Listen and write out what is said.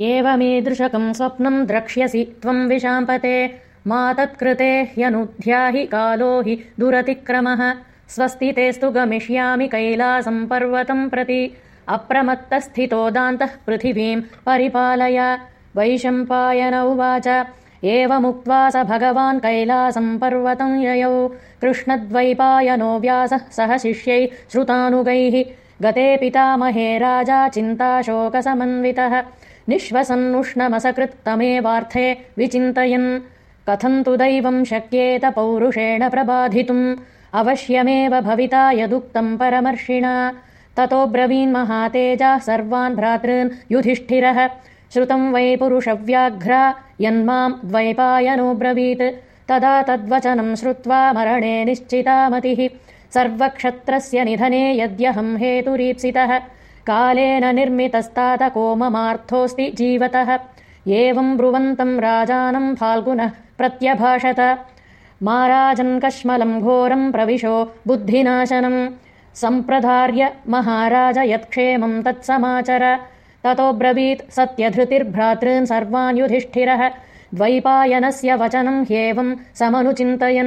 एवमीदृशकम् स्वप्नम् द्रक्ष्यसि त्वम् विशाम्पते। मा तत्कृते ह्यनुध्याहि कालो हि दुरतिक्रमः। स्वस्ति तेस्तु गमिष्यामि कैलासम् पर्वतम् प्रति। अप्रमत्तस्थितो दान्तः पृथिवीम् परिपालय। वैशम्पायन उवाच एवमुक्त्वा स भगवान् कैलासम् पर्वतम् ययौ। कृष्णद्वैपायनो व्यासः सह शिष्यैः श्रुतानुगैः। गते पितामहे राजा चिन्ताशोकसमन्वितः निःश्वसन्नुष्णमसकृत्तमेवार्थे विचिन्तयन्। कथम् तु दैवम् शक्येत पौरुषेण प्रबाधितुम्। अवश्यमेव भविता यदुक्तम् परमर्षिणा। ततो ब्रवीन्महातेजाः सर्वान् भ्रातॄन् युधिष्ठिरः। श्रुतम् वै पुरुषव्याघ्रा यन्माम् द्वैपायनोऽब्रवीत् तदा तद्वचनम् श्रुत्वा मरणे निश्चिता मतिः सर्वक्षत्रस्य निधने यद्यहम् हेतुरीप्सितः कालेन निर्मितस्तातको ममार्थोऽस्ति जीवतः। एवम् ब्रुवन्तम् राजानम् फाल्गुनः प्रत्यभाषत। माराजन्कश्मलम् घोरम् प्रविशो बुद्धिनाशनम्। सम्प्रधार्य महाराज यत्क्षेमम् तत्समाचर। ततोऽब्रवीत् सर्वान् युधिष्ठिरः। द्वैपायनस्य वचनम् ह्येवम् समनुचिन्तयन्